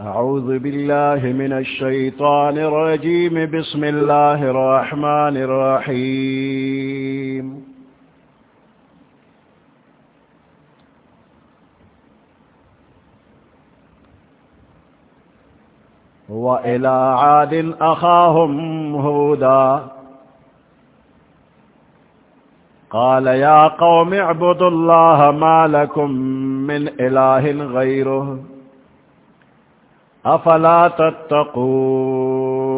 أعوذ بالله من الشيطان الرجيم. بسم الله الرحمن الرحيم. وإلى عاد أخاهم هودا. قال يا قوم اعبدوا الله ما لكم من إله غيره. افلا تتقون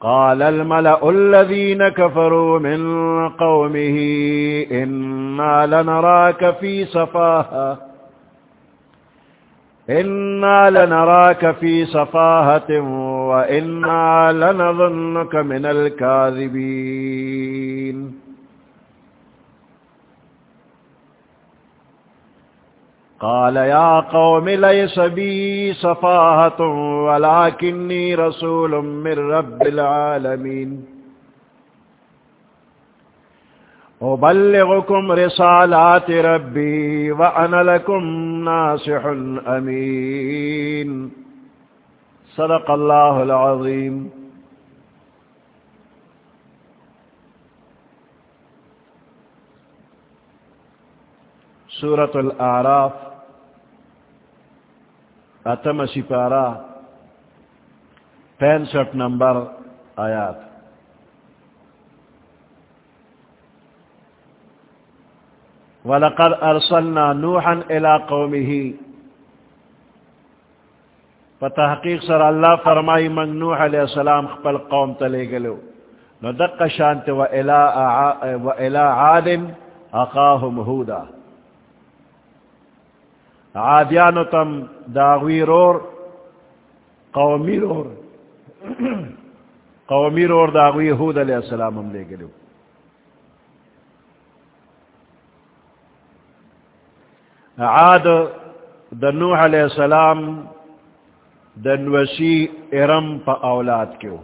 قال الملأ الذين كفروا من قومه إنا لنراك في سفاهة إنا لنراك في سفاهة وإنا لنظنك من الكاذبين قال يا قوم ليس بي صفاهة ولكني رسول من رب العالمين. أبلغكم رسالات ربي وأنا لكم ناصح أمين. صدق الله العظيم. سورة الأعراف. اتم سپارہ پینسٹھ نمبر، آیات۔ وَلَقَدْ أَرْسَلْنَا نُوحًا إِلَىٰ قَوْمِهِ۔ فتحقیق سر اللہ فرمائی من نوح علیہ السلام خپل قوم تلے گلو۔ نو دق شانت و الى عاد اقاهم هودا عادیانو تم داغوی رور، قومی رور. قومی رور داغوی حود علیہ السلام ہم لے گلو عاد دنوح علیہ السلام دنوسی ارم پا اولاد کیو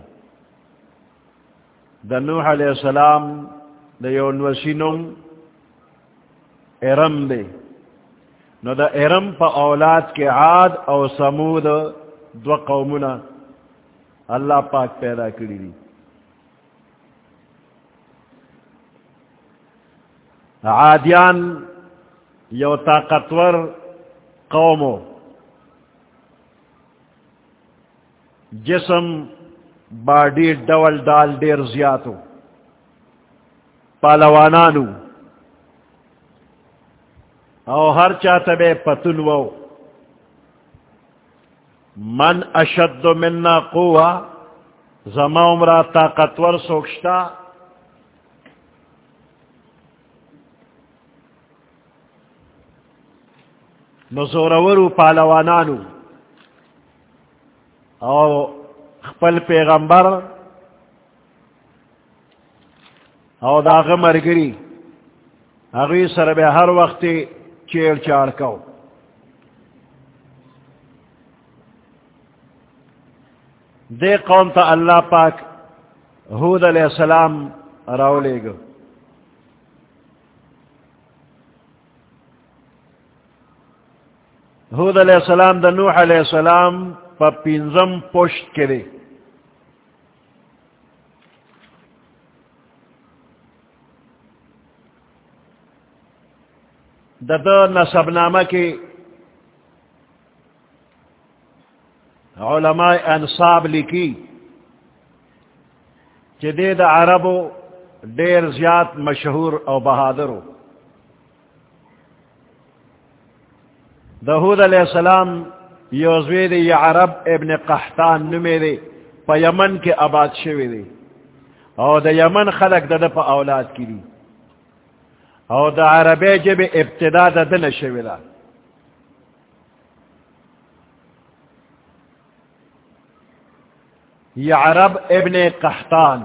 دنوح علیہ السلام دیو نوسی نم ارم دے. نو دا ارم پا اولاد کے عاد او سمود دو قومنا اللہ پاک پیدا کری دی. عادیان یو طاقتور قومو. جسم باڈی ڈول ڈال ڈیر زیاتو. پالوانانو. او ہر چاہتا بے پتن و من اشد منا قوہ زما عمرہ طاقتور سوکشتا نزورورو پالوانانو او خپل پیغمبر. او داغ مرگری اگی سر بے ہر وقت چیڑ چاڑ کو دے قوم تا اللہ پاک حود علیہ السلام راو لے گو۔ حود علیہ السلام دا نوح علیہ السلام پا پینزم پوشت کرے۔ دا نصب نامہ کی علماء انصاب لکی کہ دے دا عربو دیر زیاد مشہور او بہادرو دہود علیہ السلام یوزوی دے یہ عرب ابن قحطان نمے دے پا یمن کے آباد شوی دے او دا یمن خلق دا دا پا اولاد کی دی او دا عربی جب ابتدا دا دن شویلا یہ عرب ابن قحطان.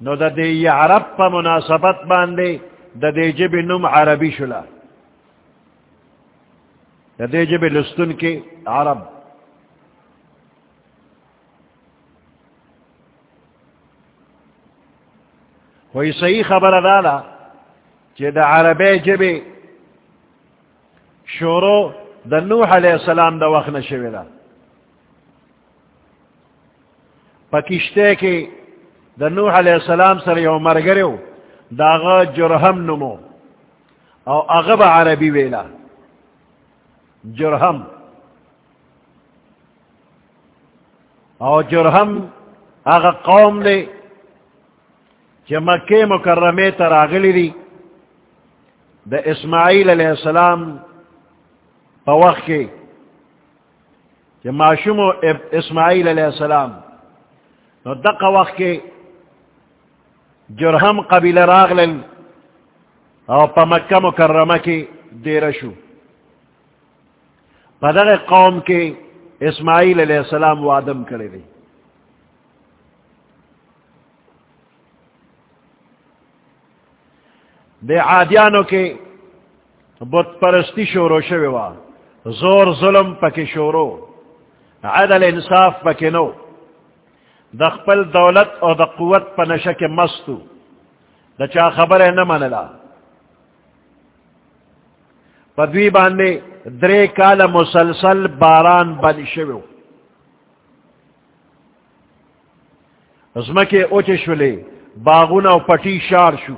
نو دا دے یہ عرب پا مناسبت باندے دا دے جب نم عربی شلا دا دے جب لستن کے عرب کوئی صحیح خبر دادا دا عربی جب شورو د نوح علیہ السلام دا وقت نشوی نشویلا پکشتے کی د نوح علیہ السلام سر یو مرگریو داغا جرہم نمو او اغب عربی ویلا جرہم او جرہم اغا قوم دے چی مکہ مکرمی تر آگلی دی دا اسماعیل علیہ السلام پا کے چی معشوم اسماعیل علیہ السلام، نو دقا وقت کے جرہم قبیل راغلن او پا مکہ مکرمہ کی دیرشو پا دغ قوم کے اسماعیل علیہ السلام وادم کرے دی. دے عادیانو کے بت پرستی شورو شویوا زور ظلم پکی شورو. عدل انصاف پکی نو. دخپل دولت اور د قوت پا نشک مستو دا چا خبر ہے نہ منلا پدوی باندھے درے کال مسلسل باران بن شو کے اوچ شلے باغون او پٹی شار شو.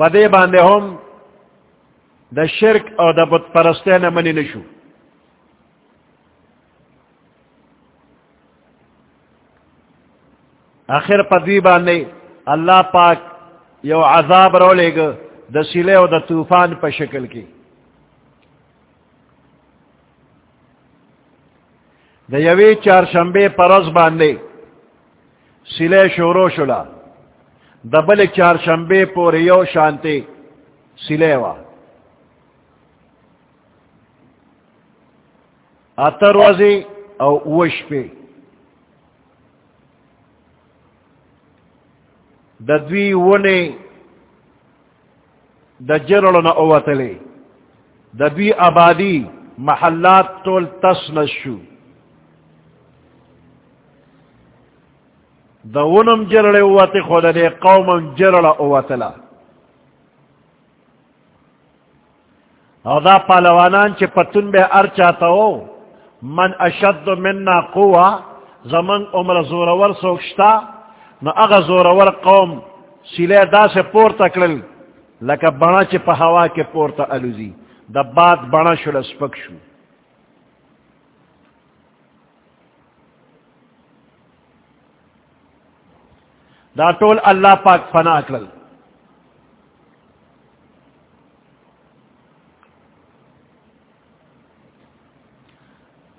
پدے باندھے ہوم دا شرک اور دا بت پرستے نہ منی نشو. آخر پدوی باندھے اللہ پاک یو عذاب رو لے گا دا سلے و دا طوفان پا شکل کی. دا یوی چار شمبے پرز باندھے سلے شورو شلا. دا بل چار شمبے پور یو شانتے سلے وا اتر وزی او اوش پہ دوی ونے د جرل نہ اوتلے دوی آبادی محلات تول تس نشو د ونم جرل اوت خود دے قوم جرل اوتلا او دا پالوانان چی پتن بے ارچاتا ہو من اشد مننا قوة زمن عمر زورور سوکشتا، نو اغا زورور قوم سیلے دا سے پور تکلل لکا بنا چی پا ہوا کے پور تا الوزی، دا بات بنا شل سپک شو. دا طول اللہ پاک فنا اکلل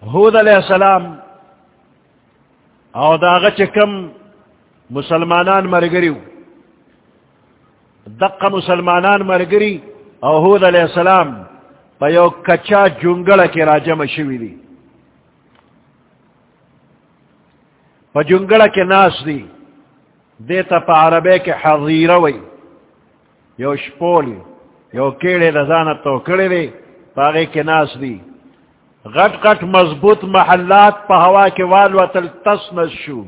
حود علیہ السلام او دا غچ کم مسلمانان مرگریو. دقا مسلمانان مرگری او حود علیہ السلام پا یو کچا جنگل کے راجم شوی دی. پا جنگل کے ناس دی. دیتا پا عربے کے حضیروی یو شپولی، یو کیڑے دزانت تو کڑے دی پاگے کے ناس دی. غٹ غٹ مضبوط محلات پا ہوا کے والو تل تسنس شو.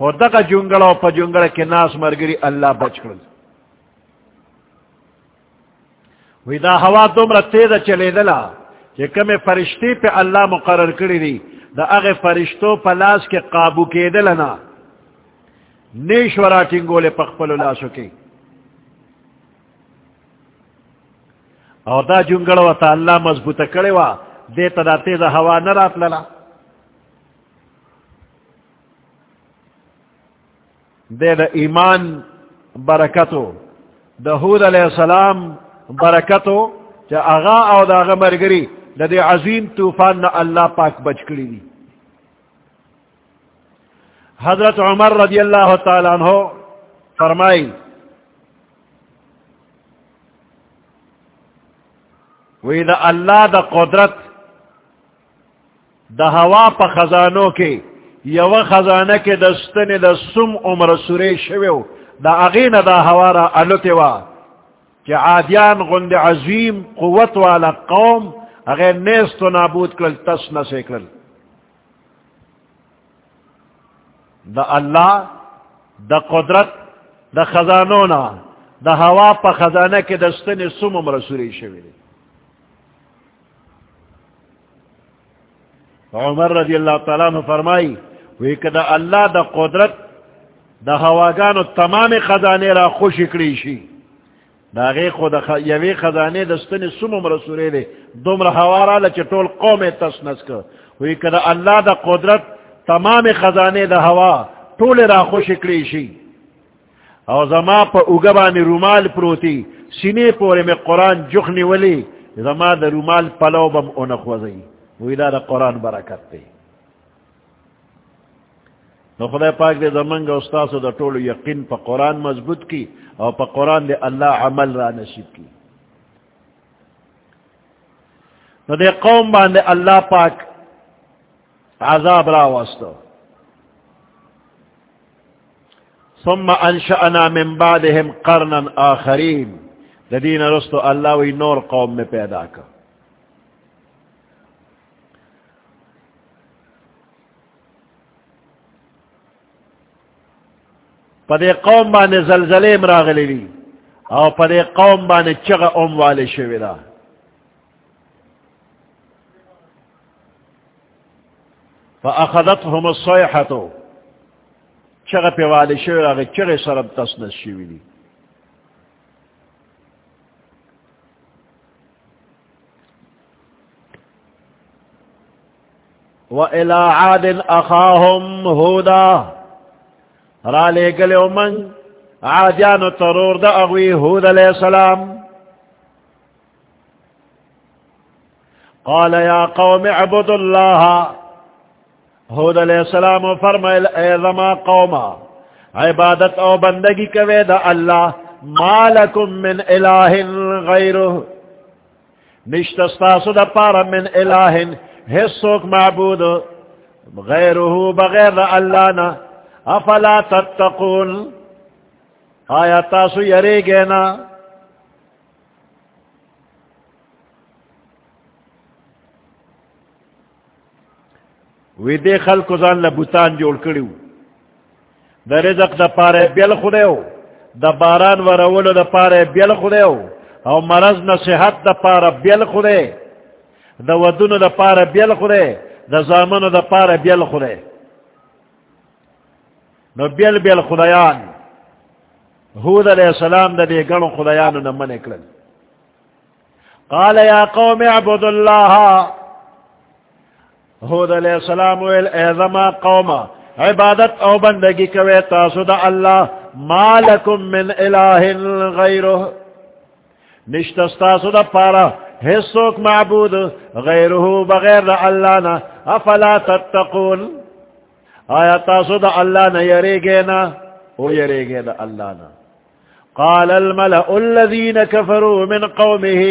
ہو دقا جنگل پا جنگل کے ناس مرگری اللہ بچ کرد وی دا ہوا دومره تیز چلے دلا کہ کم فرشتی پہ اللہ مقرر کری دی، دا اغ فرشتو پا لاس کے قابو کے دلنا. نیشورا ٹنگولے پخپلو لاسو کے اور دا جنگڑو تا اللہ مضبوط کرے وا، دیتا دا تیز ہوا نرات للا. دے دا ایمان برکتو، دا حود علیہ السلام برکتو، چا اغا او دا اغا مرگری، دا دے عظیم توفان نا اللہ پاک بچ کری دی. حضرت عمر رضی اللہ تعالیٰ عنہ فرمائی وی دا اللہ دا قدرت دا ہوا پا خزانوں کے، یو خزانہ کے دستن دا سم عمر سورے شویو، دا اغین دا ہوا را علتے وا، کہ عادیان غند عظیم قوت والا قوم اگر نیست و نابود کل تس نسے کل دا اللہ، دا قدرت، دا خزانونا، دا ہوا پا خزانہ کے دستن سم عمر سوری شوی عمر رضی اللہ تعالیٰ نے فرمائی، وی کہ اللہ، دا قدرت، دا ہواگانو تمام خزانے را خوش اکڑی شی. دا غی خود یوی خزانے دستن سم عمر سوری دی. دومر ہوا را لچے طول قوم تسنس کر وی کہ اللہ، دا قدرت تمام خزانے دا ہوا طول را خوش اکڑی شی او زما پا اگبانی رومال پروتی سینے پورے میں قرآن جخنی ولی زما دا رومال پلو بم اونخوزی وی دا دا قرآن برکت تے نو خدای پاک دے زمنگ استاسو دا طول یقین پا قرآن مضبوط کی او پا قرآن دے اللہ عمل را نصیب کی نو دے قوم باندے اللہ پاک عذاب را وستو ثم انشأنا من بعدهم قرنا آخرین. دین رستو اللہ وی نور قوم میں پیدا کر پدے قوم بانے زلزلے مراغلی لی او پدے قوم بانے چغ ام والے شویدہ فأخذتهم الصيحة. چغ پی والے شویدہ چغ سرم تسنس شویدی وإلى عاد أخاهم هودا. را لے گلے من عادیان ترور دا اغوی حود علیہ السلام. قال یا قوم عبد اللہ حود علیہ السلام فرمائل ایضما قوما، عبادت او بندگی کوے دا اللہ، ما لکم من الہ غیرہ۔ نشتستاسو دا پارا من الہ حصوک معبود غیرہ بغیر دا اللہ نا۔ افلا تتقون؟ آیا تاسو یری گینا وی دے خلق زان لبوتان جوڑ کریو دا رزق دا پارے بیل خودیو دا باران ورولو دا پارے بیل خودیو او مرض نصیحت دا پارے بیل خودی دا ودونو دا پارے بیل خودی دا زامنو دا پارے بیل خودی نو بیل بیل خدایان. حود علیہ السلام دا دے گنو خدایانو نمان اکلن قال یا قوم عبد اللہ حود علیہ السلام ویل ایزما قوم عبادت او بندگی کوئے، تاسو دا اللہ ما لکم من الہ غیرہ. نشتستاسو دا پارا حصوک معبود غیرہو بغیر دا اللہ نا، افلا تتقون؟ آیا تاسو دا اللہ نہ یرے گے نا؟ او یرے گے دا اللہ نا۔ قال الملأ الذين كفروا من قومه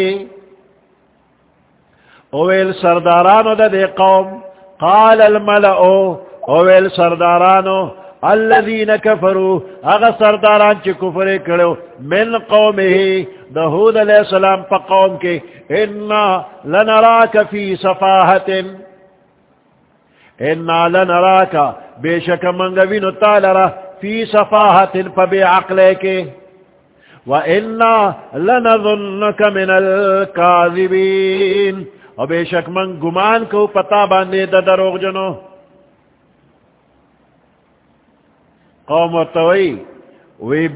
اویل سردارانو دا دے قوم قال الملأ اویل سردارانو الذين كفروا اغا سرداران چی کفر کرو، من قومه دا حود علیہ السلام پا قوم کے، انا لنراک فی صفاحت انا لنراک، بے شک منگوین تالرہ فی صفاحت پا بے عقلے کے۔ وَإِنَّا لَنَظُنَّكَ مِنَ الْكَاذِبِينَ۔ اور بے شک من گمان کو پتا باندے دا دروغ جنو۔ قوم و توئی، وی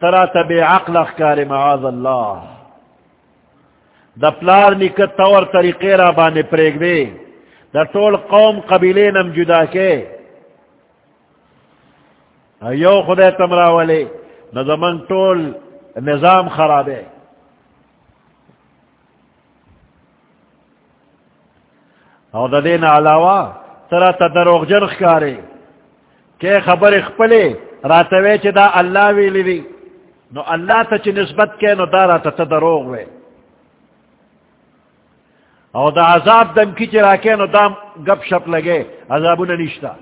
ترا تبے عقل اخکار معاذ اللہ۔ دا پلار نکت طور طریقے را باندے پریگ دے۔ دا طول قوم قبیلے نم جدا کے۔ یو خدای تمرا والے نظمن ٹول نظام خراب ہے او اور ددین علاوہ طرح تدروغ جرخ کارے کہ خبر اخپلے راتوے چی دا اللہ ویلی دی نو اللہ تا چی نسبت کے نو دا راتا تدروغ وے اور دا عذاب دم کی چی راکے نو دا گپ شپ لگے عذابو ننشتا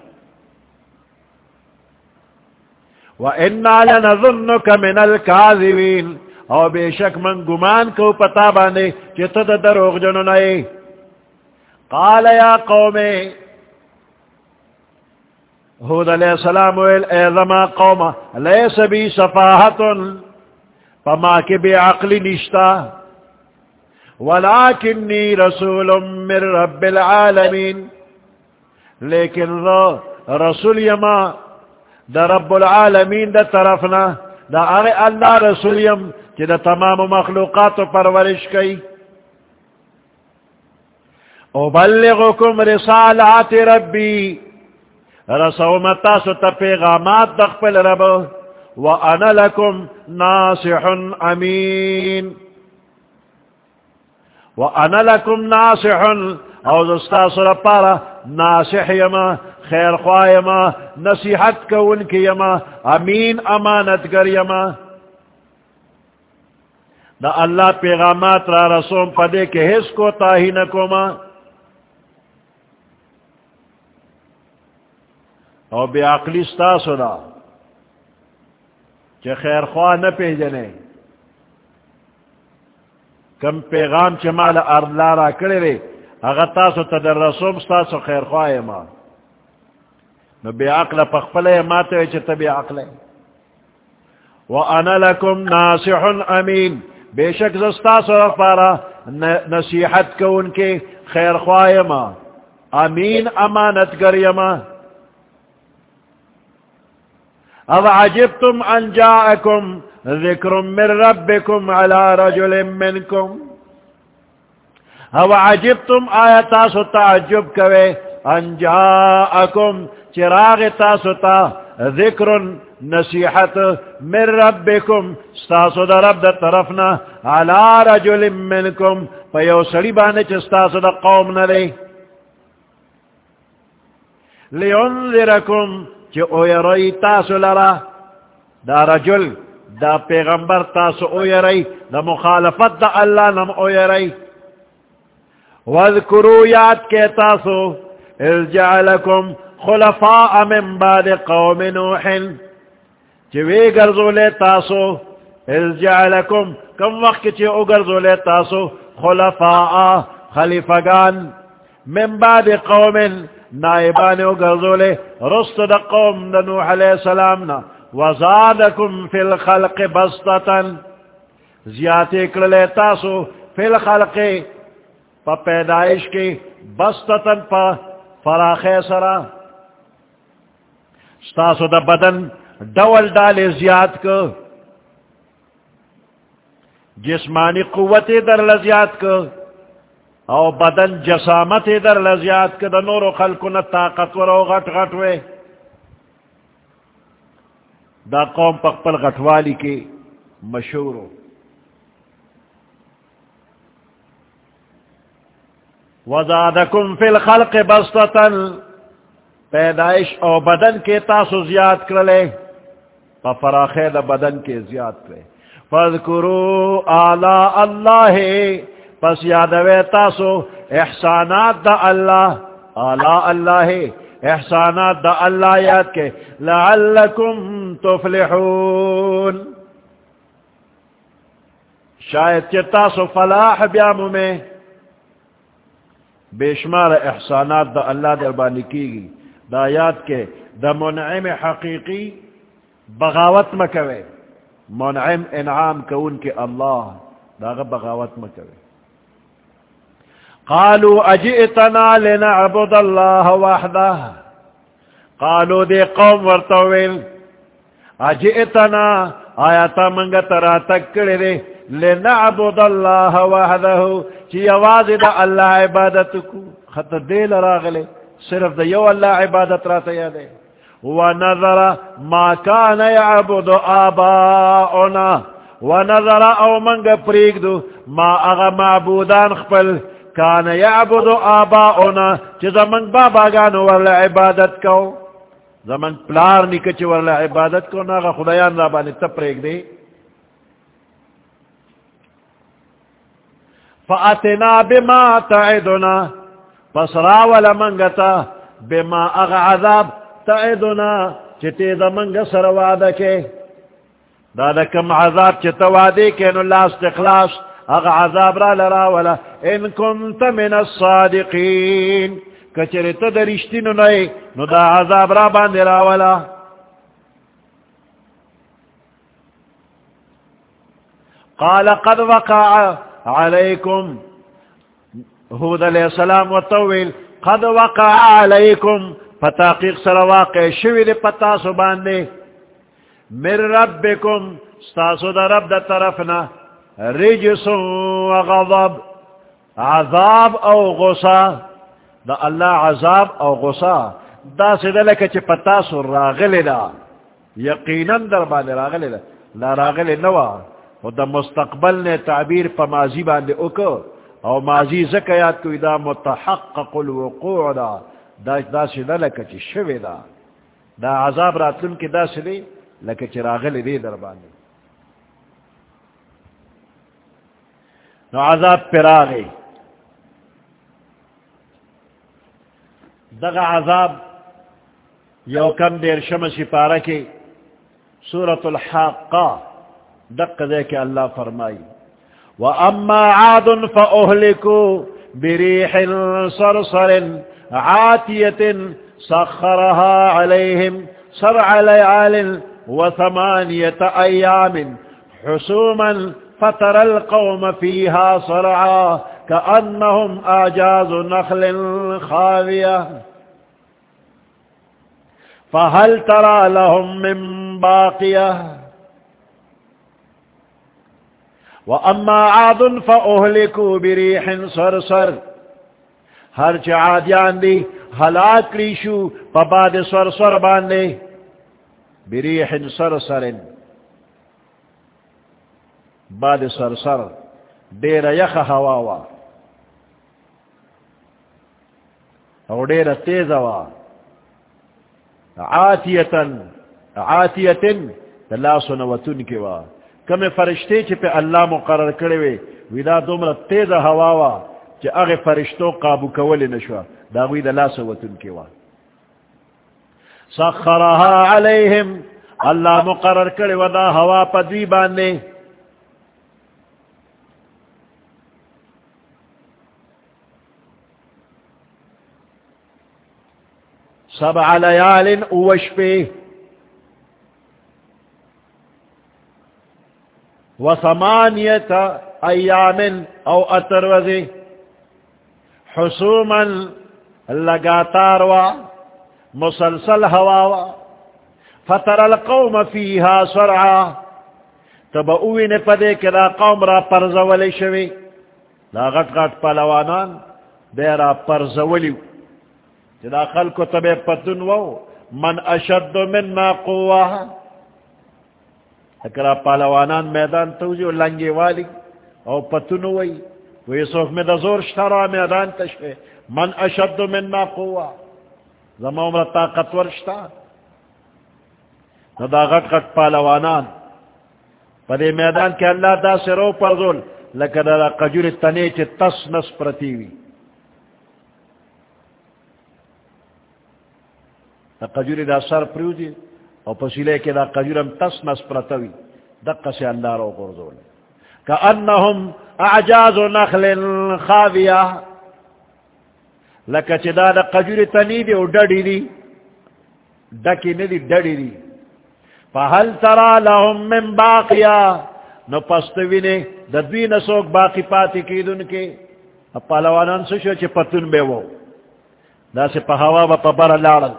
وَإِنَّا لَنَظُنُّكَ مِنَ الْكَاذِبِينَ. او بے شک من گمان کو پتا بانے کہ تد دروغ جنو نئے قال یا قوم حود علیہ السلام ویل، اے ذما قوم، لیس بی صفاحت فما کے بے عقلی نشتا ولیکنی رسول من رب العالمین، لیکن رسول یما دا رب العالمین دا طرفنا، دا اغی اللہ رسول یم، چی دا تمام مخلوقات پرورش کئی۔ ابلغکم رسالات ربی. رسو متاسو تا پیغامات دخپل رب وانا لکم ناصح امین. وانا لکم ناصح. او دستاسو رپارا ناصح یما خیر خواہ یما نصیحت کون کی یما امین امانت گر یما دا اللہ پیغامات را رسوم پدے کے حس کو تاہی نکو او بے عقلی ستاسو دا چھ خیر خواہ نہ پہ جنے کم پیغام چھ مال اردلارا کرے رے اگر تاسو تدر رسوم ستاسو خیر خواہ ما نو بے عقل پخپلے ماتے چھ تبی عقلے وَأَنَا لَكُمْ نَاسِحٌ أَمِينٌ بے شک زستا سو پارا نصیحت کو ان کے خیر خواہ ما امین امانت گر یما اب عجبتم ان جاءکم ذکر من ربکم علی رجل منکم اب عجبتم آیا تاسو تعجب کوئے ان جاءکم چراغ تاسو تا ذکر نصیحت من ربکم ستاسو دا رب دا طرفنا علا رجل منکم پیو سڑی بانے چھ ستاسو دا قوم نلے۔ لینذرکم چھ اویرائی تاسو لرا، دا رجل، دا پیغمبر تاسو اویرائی دا مخالفت دا اللہ نم اویرائی وذکرو یاد کے تاسو، اذ جعلکم خلفاء من بعد قوم نوحن چوی گرزو لے تاسو از جعلکم، کم وقت چی او گرزو لے تاسو، خلفاء، خلیفگان من بعد قوم نوح نائبان او گرزو لے رست دا قوم دا نوح علیہ السلام نا. وزادکم فی الخلق بسطتا. زیادے کرلے تاسو فی الخلق پا پیدائش کی بسطتا پا فراخ سرا. ستاسو دا بدن ڈول ڈالے زیاد کو. جسمانی قوت در لزیاد کو. او بدن جسامت در لزیاد کو دا نور و خلقو نا طاقت ورو غٹ غٹ وے دا قوم پخپل غٹوالی کے مشہور وزادکم فی الخلق بسطتن پیدائش او بدن کے تاسو زیاد کرلے پا فراخے دا بدن کے زیاد کرے فذکرو آلاء اللہ پس یادوے تاسو، احسانات دا اللہ آلاء اللہ احسانات دا اللہ یاد کے، لعلکم تفلحون۔ شاید چی تاسو فلاح بیامو میں، بے شمار احسانات دا اللہ دربانی کی گی۔ دا یاد کے، دا منعم حقیقی بغاوت مکوے۔ منعم انعام کون کے اللہ، دا بغاوت مکوے۔ قالوا اجئتنا لنعبد الله وحده. قالوا دي قوم ورطوين اجئتنا؟ آیاتا منگا ترا تکڑی دے، لنعبد الله وحده. چی آواز دا اللہ عبادت کو؟ خط دیل راغلے، صرف دا یو اللہ عبادت راتا یادے ونظر ما کان یعبد آباؤنا. ونظر او منگ پریگ دو، ما اغا معبودان خپل کان یعبد آباؤنا، چی زمن بابا گانو ورلا عبادت کو. زمن پلار نکا چی ورلا عبادت کو، ناغا خدایان رابانی تپریگ دے فأتنا بما تعدنا، پس راول منگتا بما اغ عذاب تعدنا چتے دا منگ سر وعدہ کے. دادا کم عذاب چتا وعدے کے، نو اللہ استخلاص اغ عذاب را لراولا ان کنت من الصادقین. کچری تا دا رشتی نو نئے نو دا عذاب را باندی راولا قال قد وقع علیکم، حود علیہ السلام و طویل قد وقع علیکم فتاقیق سر واقع شوی دی پتا سو باندے مر ربکم، ستاسو دا رب دا طرفنا رجس و غضب، عذاب او غصا دا اللہ عذاب او غصا دا سیدہ لکا چی پتا سو راغل دا یقینا در باندے راغل دا لا راغل نوا و دا مستقبل نے تعبیر پا ماضی باندے اکو او ماضی زکیات کوئی دا متحقق الوقوع دا دا دا سیدہ لکا چی شوی دا دا عذاب راتلن کی دا سیدہ لکا چی راغل دے در باندے نو عذاب پر آگئی دغا عذاب یو کم دیر شمسی پارا کی سورة الحاقہ دق دے کے اللہ فرمائی وَأَمَّا عَادٌ فَأُهْلِكُوا بِرِيحٍ صَرْصَرٍ عَاتِيَةٍ سَخَّرَهَا عَلَيْهِمْ سَرْعَ لَيْعَالٍ وَثَمَانِيَةَ أَيَّامٍ حُسُومًا فَتَرَى الْقَوْمَ فِيهَا صَرْعًا كأنهم آجاز نخل خاوية فهل ترى لهم من باقية وأما عاد فأهلكوا بريح صرصر ہر چادیان دی ہلاک لیشو پباد سر سر باندے بریح سر سر باد سر سر دیر یخ ہوا او ډیر تیز وا عاتیتن عاتیتن لا سنوتن کی وا کم فرشتے چ پہ اللہ مقرر کرے وی ودا دومره تیز ہوا وا چې هغه فرشتو قابو کول نشو دا وی د لا سوتن کی وا سخرها علیہم اللہ مقرر کرے ودا ہوا پدوی باندې. سبع ليال اوشبه وثمانية ايام او اتروزي حسوما لگاتار و مسلسل ہوا و فتر القوم فيها سرعا. تب اوین پدے کہ دا قوم را پرزولی شوی. دا غٹ غٹ پلوانان. دے را پرزولیو. جدا خلق تب پتن وو، من اشد مننا قوة. اکرا پالوانان میدان توجی و لنگی والی او پتن وی وی صوف میں دا زور شترا میدان تشوی من اشد مننا قوة. زمان عمر طاقتور شتا دا غٹ غٹ پالوانان پدے میدان کے اللہ دا سرو پر ذول لکہ دا قجور تنے چی تس نس پرتیوی دا قجوری دا سر پریوزی، او پسیلے کے دا قجورم تس نس پرتوی، دقا سے اللہ رو قرزول کأنہم اعجاز نخل خاویہ، لکا چی دا دا قجوری تنی دی او ڈڑی دی، ڈکی ندی ڈڑی دی. فہل ترا لهم من باقیا نو پستوی نے دا دوی نسوک باقی پاتی کی دن کے پالوانان سشو چی پتن بے وہ دا سے پہوا با پبر لارل.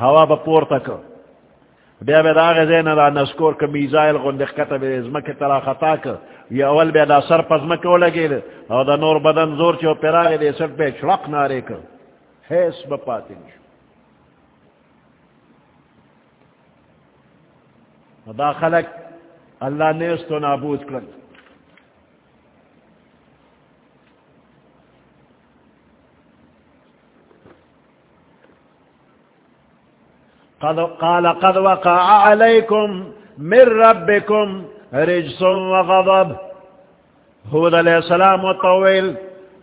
ہوا با پور تک بیا بیا دا آغا زین دا نسکور که میزایل غندق کتا بیا ازمک ترا خطا که. یا اول بیا دا سر پزمک اولا گیل او دا نور بدن زور چو پیراغی دی سر بیا چرق نارے که. حیث بپاتی نشو دا خلق اللہ نیستو نابود کرد قد قال قد وقع عليكم من ربكم رجس وغضب. هود علیہ السلام وطويل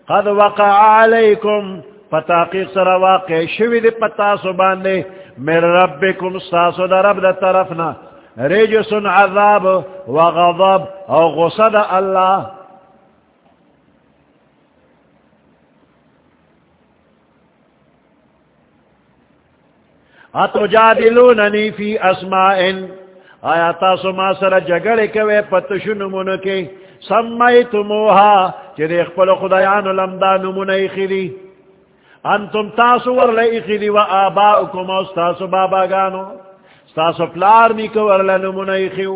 قد وقع عليكم فتاقیق سر واقع شوید پتاسو باندے من ربكم استاسو در رب در طرفنا، رجس عذاب وغضب او غصد اللہ اتو جادلوننی فی اسمائن آیا تاسو ما سر جگڑے کوئے پتشو نمونو کی سمیتموها. چی دیکھ پلو خدایانو لمدا نمونی خیلی انتم تاسو ورلے اخیدی و آباؤکم استاسو بابا گانو استاسو پلار نیکو ورلے نمون اخیو.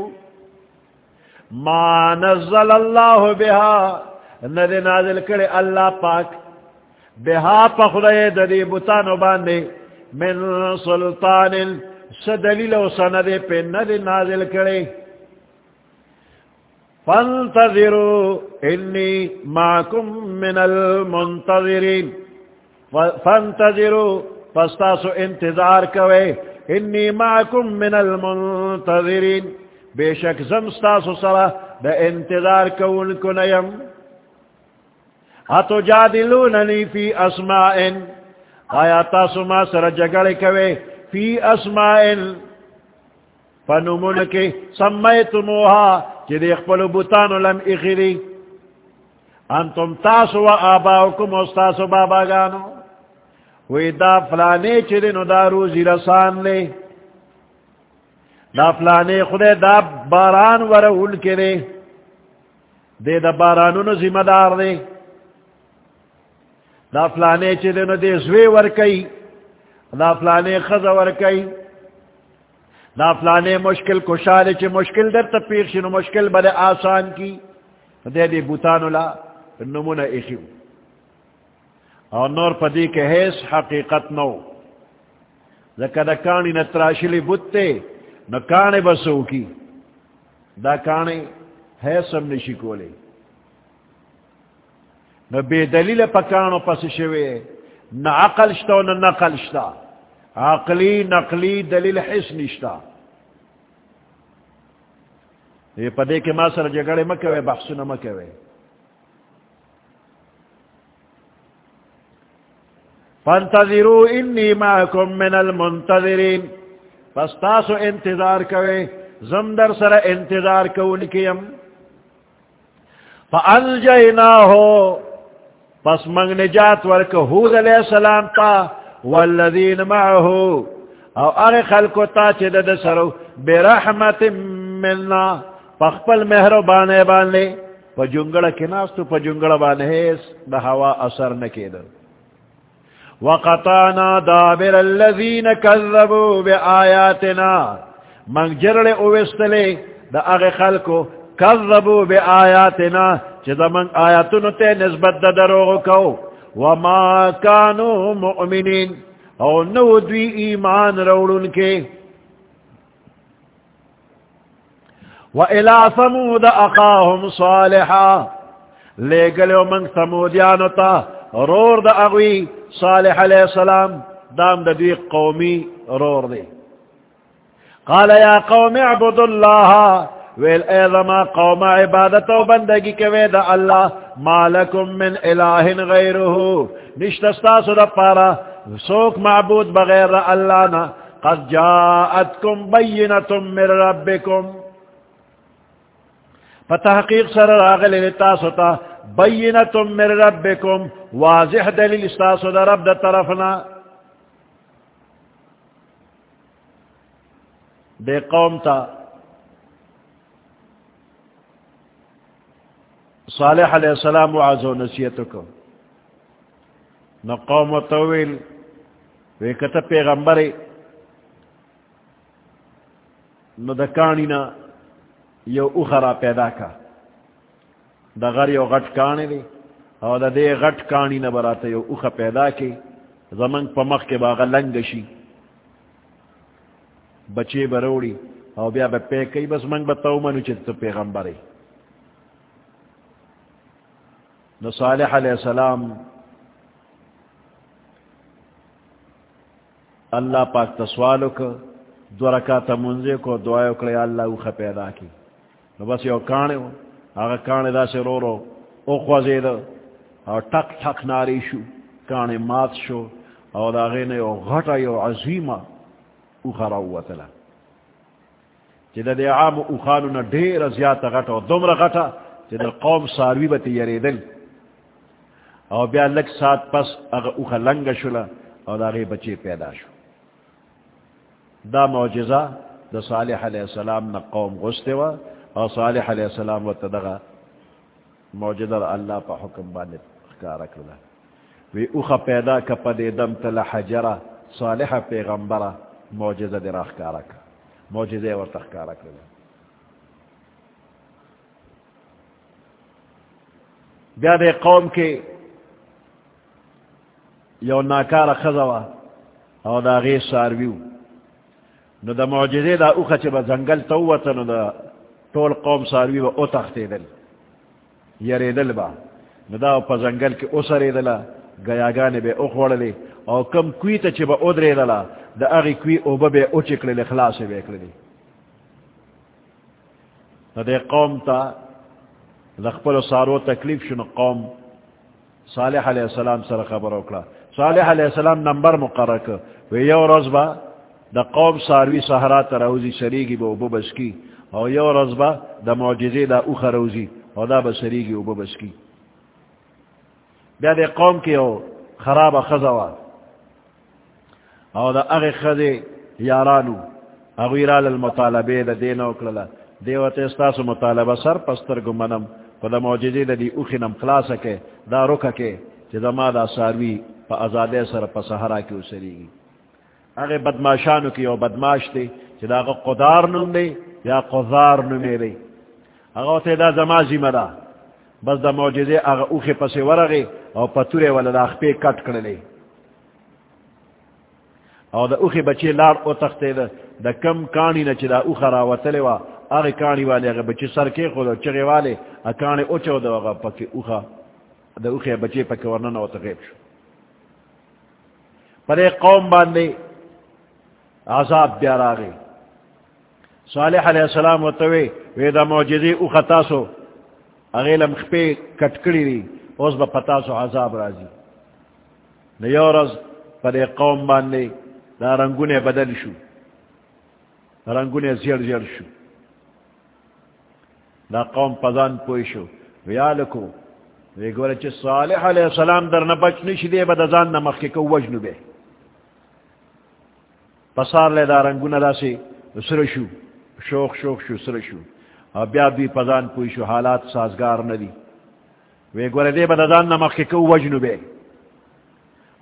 ما نزل اللہ بها. ندی نازل کرے اللہ پاک. بها پخدای ددی بطانو باندے من سلطان سدلیل و سند پہ ندی نازل کرے۔ فانتظروا انی معکم من المنتظرین۔ فانتظروا فاستاسو انتظار کوئے۔ انی معکم من المنتظرین۔ بے شک زمستاسو سرا دا انتظار کون کنیم اتو جادلوننی فی اسمائن آیا تاسو ما سر جگڑ کوئے فی اسمائن فنمون کے سمیتموها چی دیخ پلو بوتانو لم اخیری انتم تاسو و آباؤکم استاسو بابا گانو وی دا فلانے چلے نو دا روزی رسان لے دا فلانے خدے دا باران ور اول کے دے دے دا بارانو نو ذمہ دار دے دا دا فلانے چلے نو دے زوے ور کئی دا فلانے خز ور کئی دا فلانے مشکل کشارے چے مشکل در تپیر شنو مشکل بڑے آسان کی دے دے بوتانو لا نمونہ ایخیو اور نور پدی کے حیث حقیقت نو۔ زکا دا کانی نتراشلی بوتے، نو کانے بسو کی۔ دا کانے حیث ہم نشی کولے۔ نو بے دلیل پکانو پس شوے نہ عقل شتا نہ نقل شتا. عقلی، نقلی دلیل حس نشتا. یہ پدے کے ماں سر جگڑے مکوے بحثو نہ مکوے فانتظروا انی معکم من المنتظرین. پس تاسو انتظار کوئے زمدر سر انتظار کون کیم فانجیناہو پس منگ نجات ورک حود علیہ السلام تا، والذین معہو او ار خلقو تا چید دسرو برحمت مننا پخپل مہرو بانے بانے پا جنگڑا کناستو پا جنگڑا بانے دا ہوا اثر نکیدو وقطانا دابر الذين كذبوا بآياتنا من جرل اوستلے دا اغی خلقو کذبو كذبوا بآياتنا چیزا من آیاتنو تے نسبت دا دروغ کو وما كانوا مؤمنين او نو دوی ایمان روڑن کے۔ وَإِلَى ثَمُودَ أَخَاهُمْ صَالِحًا، لے گلو من ثمودیانو تا رور دا اغوی صالح علیہ السلام، دام دا دی قومی رور دی قال یا قوم اعبد اللہ ویل ایضما قوم عبادت و بندگی کوئے دا اللہ، ما لکم من الہ غیرہو نشتستاس دا پارا، سوک معبود بغیر اللہ نا۔ قد جاءتکم بینتم من ربکم۔ فتحقیق سر راغل لتاسو تا بینتم من ربکم، واضح دلیل استاسو دا رب دا طرفنا دے قوم تا صالح علیہ السلام وعزو نسیتو کو. نو قوم و طویل وی کتا پیغمبری نو دا یو اخرا پیدا کا دا غر you غٹ کانی the O the they غٹ کانی نبراتا you اوخ پیدا کی زمن پا مخ کے باغا لنگشی بچے بروڑی او بیا با پے کئی بس منگ بتاو منو چیت تو پیغمبری نو صالح علیہ السلام اللہ پاک تسوالو کو دو رکاتا منزے کو دعایو کرے اللہ اوخ پیدا کی نو بس یو کانے ہو آگا کانے دا سے رو رو او خوزیدو او ٹک ٹک ناری شو کانے مات شو او دا غینے او غٹا یو عظیمہ او خراو وطلا چی دا دے عام او خانو نا دیر زیادہ غٹا دمر غٹا چی دا قوم ساروی باتی یری دل او بیا لگ سات پس اگا او خلنگ شولا او دا غی بچے پیدا شو. دا معجزہ دا صالح علیہ السلام نا قوم غستے و او صالح علیہ السلام و تدغا موجود اللہ پا حکم بانے اخکارا کرلا وی اوخا پیدا کا پدے دم تل حجرہ صالح پیغمبرہ موجزہ دی راہ کارا کا موجزہ اور تخکارا کرا بیا دے قوم کے یو ناکار خزوا او دا غیر سارویو نو دا معجزے دا اوخا چی با زنگل تووتا نو دا طول قوم ساروی با او تختے دل یری دل با نو دا پا زنگل کی او سرے دلا گیاگانی او خوڑلی او کم کوی تا چی با او درے دلا دا اغی کوی او با بے او چکلی خلاص بے کلی نو دے قوم تا دا سارو تکلیف شنو قوم صالح علیہ السلام سر خبر اکلا صالح علیہ السلام نمبر مقرر کر وی یو روز با دا قوم ساروی سہرا تروزی سریگی با اوبو بسکی او یو روز با دا معجزی دا اوخ روزی او دا با سریگی اوبو بسکی بیا دا قوم کی او خراب خزوا او دا اغی خزی یارانو اغویرال المطالبه دا دین اکللا دیوات استاسو مطالبه سر پستر گمنم پا دا معجزی دا دی اوخینم خلاصا دا رکا کے چی دا ما دا ساروی پا ازادے سر پا سہرا کی اسریگی اگر بدماشانو کی او بدماش تی، چی دا قدار نم دی یا قدار نمی دی۔ اگر تی دا زمازی مرا بس دا موجزے اگر اوخ پس ورغی او پتوری والا دا اخپی کٹ کرلی او دا اوخ بچی لار او تختی دا دا کم کانی نا چی دا اوخ راوتلی وا۔ اگر کانی والی اگر بچی سر کی خود چگی والی اکانی اوچو دا اگر پکی اوخ دا اوخ بچی پکی ورنن او تغیب شو۔ پر ایک قوم باندے عذاب بیا راغی. صالح علیہ السلام و توی ویدہ موجزی او خطاسو اغیلم خپی کٹکڑی دی اوز با پتاسو عذاب رازی نیو رز پر ایک قوم باندے دا رنگونے بدل شو. رنگونے زیر زیر شو. دا قوم پزان پوئی شو. ویالکو وی گولا چی صالح علیہ السلام در نبچ نشی دے با دا دزان نمخی کو وجنو بے پسار لے دا رنگونا دا سی سرشو شوخ شوخ شو سرشو او بیا بی پزان پوی شو، حالات سازگار ندی وی گوره دے با دزان نمخی کو وجنو بے۔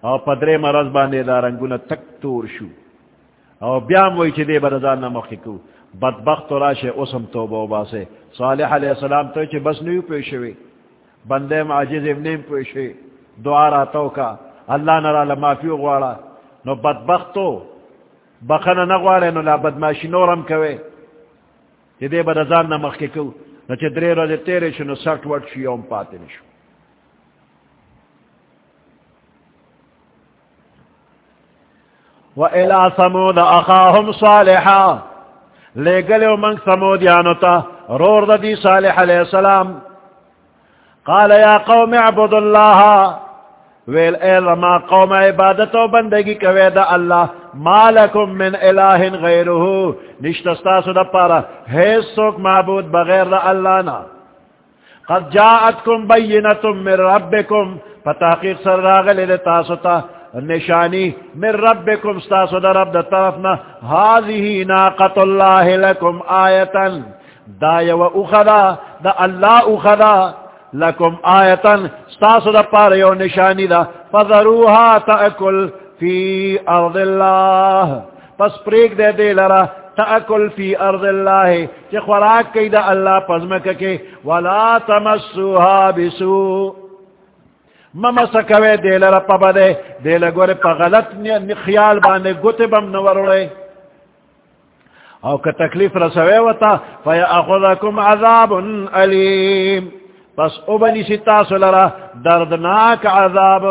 او پدرے مرز باندے دا رنگونا تک تور شو۔ او بیا موی چی دے با دزان نمخی کو بدبخت و راشے اسم توبہ و باسے۔ صالح علیہ السلام تو چی بس نیو پیشوی بندے معجز ابنیم پیشوی دعا راتو کا۔ اللہ نرا لمافیو غوارا۔ نو بدبختو بخن نغوارے نو لا بدماشی نورم کوئے یہ دے بدزان نمخ کے کو نو چھ درے روزے تیرے شنو سٹ وٹ شو، یوم پاتے نشو وَإِلَى سَمُودَ أَخَاهُمْ صَالِحًا. لے گلے منگ سمودیانو تا رور دا دی صالح علیہ السلام. قال یا قوم اعبد اللہ ویل، اے لما قوم، عبادت و بندگی کوے دا اللہ مالکم من الہ غیرہو. نشتستاسو دا پارا. حیث سوک معبود بغیر دا اللہ نا. قد جاعتکم بینتم من ربکم. فتحقیق سر راغل دا تاسو تا. نشانی من ربکم ستاسو دا رب دا طرفنا هذه ناقت اللہ لکم آیتا. دا یو اخدا، دا اللہ اخدا. لکم آیتن ستاسو دا پار یو نشانی دا. فضروها تأکل فی ارض اللہ۔ پس پریک دے دے لرا، تأکل فی ارض اللہ۔ چی خوراک کئی دا اللہ پزمک کے۔ ولا تمسوها بسو ممسکوے دے لرا پا دے۔ دے لگورے پا غلط خیال باندے گتے بم نورڑے او که تکلیف رسوے وتا فیاخذکم عذاب علیم۔ پس ابنی ستا سلرا دردناک عذاب۔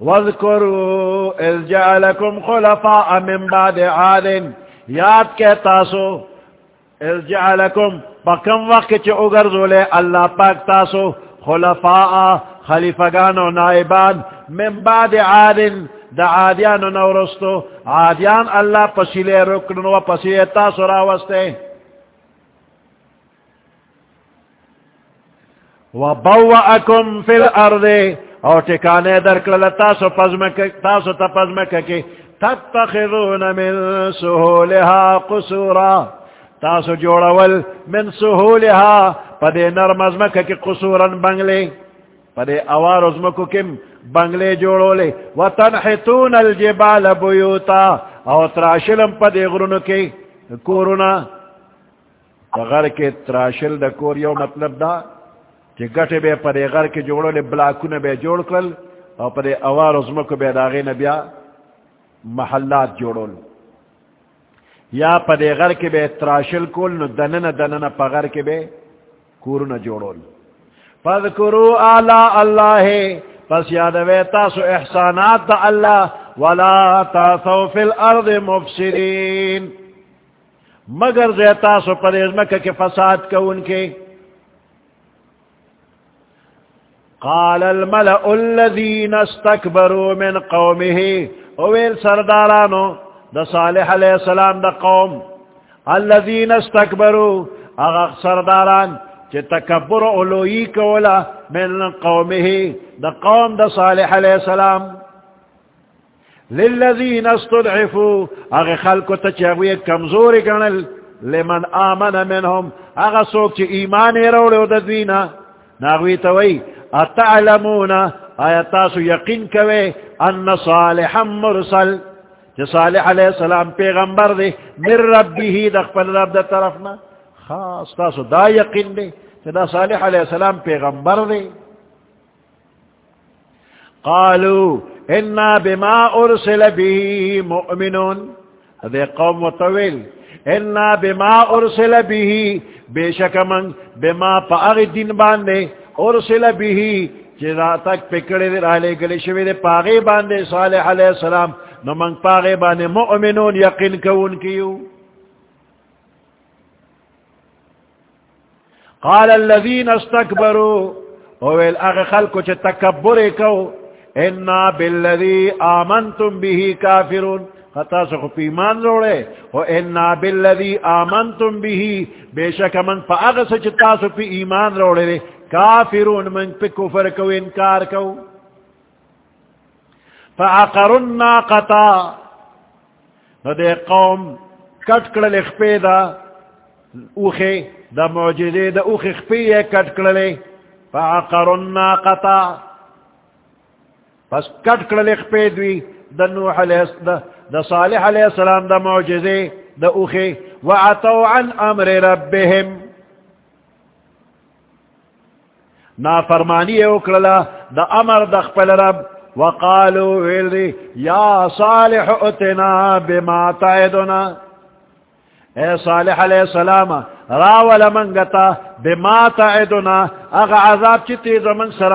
وذکروا اذ جعلکم خلفاء من بعد عاد. یاد کے تاسو، اذ جعلکم پکم وقت چی اگرزو لے اللہ پاک تاسو، خلفاء، خلیفگان و نائبان من بعد عاد. دا عادیان و نورستو، عادیان اللہ پسیلے رکن و پسیلے تاسو راوستے. وبوأكم في الارض او ٹکانے در کل تاسو پزمک تاسو تا پزمک کی. تتخذون من سہولها قصورا. تاسو جوڑول من سہولها پدے نرم ازمک کی قصورا بنگلے. پدے اوار ازمکو کم بنگلے جوڑو لے وتنحتون الجبال بیوتا او تراشلم پدے غرونو کے کورونا غر کے تراشل دا کور یو مطلب دا کہ گٹے بے پدے غر کے جوڑو لے بلاکون بے جوڑ کل او پدے اوار ازمکو بے داغے نبیا محلات جوڑو یا پدے غر کے بے تراشل کول، نو دنن دنن پا غر کے بے کورونا جوڑو لے فذکرو آلاء اللہ، پس یادوے تاسو احسانات دا اللہ، ولا تاسو فی الارض مفسرین مگر زی تاسو پر ازمکہ کے فساد کو ان کے قال الملأ الذین استکبروا من قومه. اویل سردارانو دا صالح علیہ السلام دا قوم. الذین استکبروا اغاق سرداران چی تکبر علوی کولا من قومه دا قوم دا صالح علیہ السلام. للذین استدعفو اغی خلقو تا چاگوی کمزوری گنل، لمن آمن منهم. اغا سوک چی ایمانی روڑو دا دوینا. ناغوی توی اتعلمون آیتاسو یقین کوئے ان صالحا مرسل؟ چی صالح علیہ السلام پیغمبر دے من ربی ہی دخپل رب دا طرفنا خاص، تاسو دا یقین دے دا صالح علیہ السلام پیغمبر دے قالو، انا بما ارسل به مؤمنون. دے قوم مطویل انا بما ارسل به. بے شک من، بما پا اغی دین باندے ارسل به چیزا تک پکڑے دے رالے گلے شوی دے پاغی باندے صالح علیہ السلام، نو من پاغی باندے مؤمنون یقین کون کیو؟ قال الذين استكبروا اویل اغی خلقو چه تکبر کو انا بالذی آمنتم به کافرون. خطا سخو پیمان روڑے و انا بالذی آمنتم به. بے شک من فا اغس چه تاسو پی ایمان روڑے دے کافرون من پی کفر کو انکار کو فعقرن ناقتا ندے قوم کٹکڑ لخپے دا اوخے دا معجزے دا اوخ اخفی کٹ کرلے فعقرن ناقتا پس کٹ کرلے اخفی دوی دا نوح علیہ دا, دا صالح علیہ السلام دا معجزے دا اوخے۔ وعطو عن امر ربهم۔ نافرمانی اکرلا دا امر دا خپل رب. وقالو ویلی یا صالح اتنا بما تعدنا. اے صالح علیہ السلام، راول منگتا بما تعدنا. اغا عذاب چی زمن سر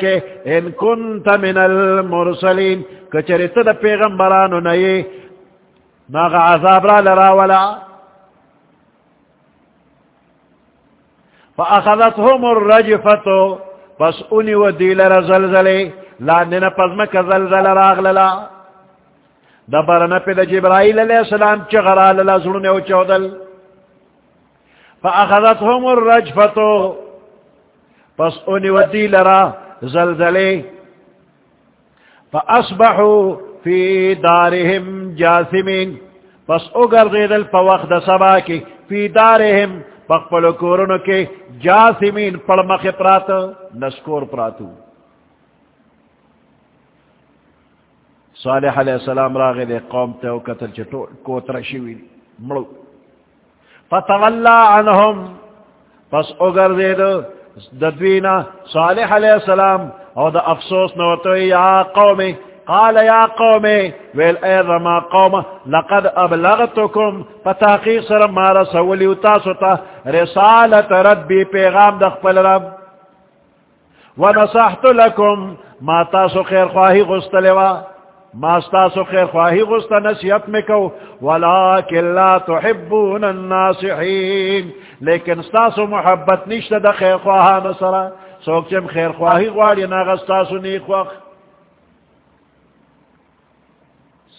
کے ان کنت من المرسلین. کچرت دا پیغمبرانو نئی ناغا عذاب را لراولا فاخذتهم الرجفتو پس انی و دیل رزلزلی لاننا پزمک زلزل راغللا. دا برنا پی دا جبرائیل علیہ السلام چغرا للا زرنے و چودل. فاخذتهم الرجفتو پس انی ودی لرا زلزلے فاصبحو فی دارهم جاثمین. پس اگر غیدل پا وقت سبا کی. فی دارهم پخپلو کورنو کے جاثمین پڑمخ پراتو نسکور پراتو. صالح علیہ السلام راغی دے قوم تے قتل چٹو کو ترشوی مڑو فتولا عنہم پس اگر دے دو ددوینا صالح علیہ السلام او دا افسوس نوتو یا قومی قال یا قومی ویل اے رما قوم، لقد ابلغتکم فتاقیق سرم مارا سولی اتاسو تا رسالت ربی پیغام دخپل رب. ونصحت لکم ما تاسو خیر خواہی غستلوا ماستاسو خیر خواہی غستا نصیحت میں کو ولیکن لا تحبون الناسحین لیکن ستاسو محبت نشتا دا خیر خواہا نصرا سوک چم خیر خواہی غواری ناغستاسو نیخ وقت